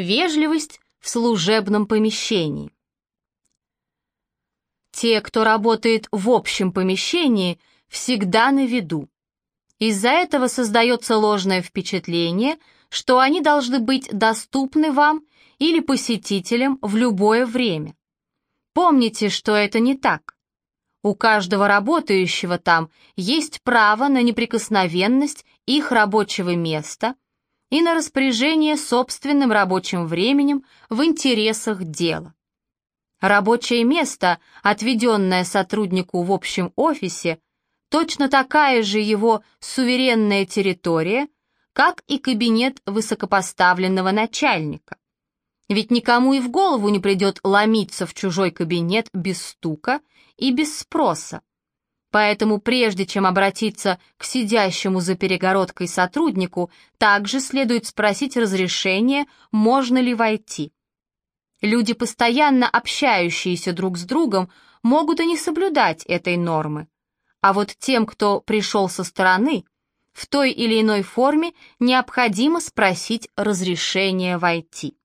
Вежливость в служебном помещении. Те, кто работает в общем помещении, всегда на виду. Из-за этого создается ложное впечатление, что они должны быть доступны вам или посетителям в любое время. Помните, что это не так. У каждого работающего там есть право на неприкосновенность их рабочего места и на распоряжение собственным рабочим временем в интересах дела. Рабочее место, отведенное сотруднику в общем офисе, точно такая же его суверенная территория, как и кабинет высокопоставленного начальника. Ведь никому и в голову не придет ломиться в чужой кабинет без стука и без спроса. Поэтому прежде чем обратиться к сидящему за перегородкой сотруднику, также следует спросить разрешение, можно ли войти. Люди, постоянно общающиеся друг с другом, могут и не соблюдать этой нормы. А вот тем, кто пришел со стороны, в той или иной форме необходимо спросить разрешение войти.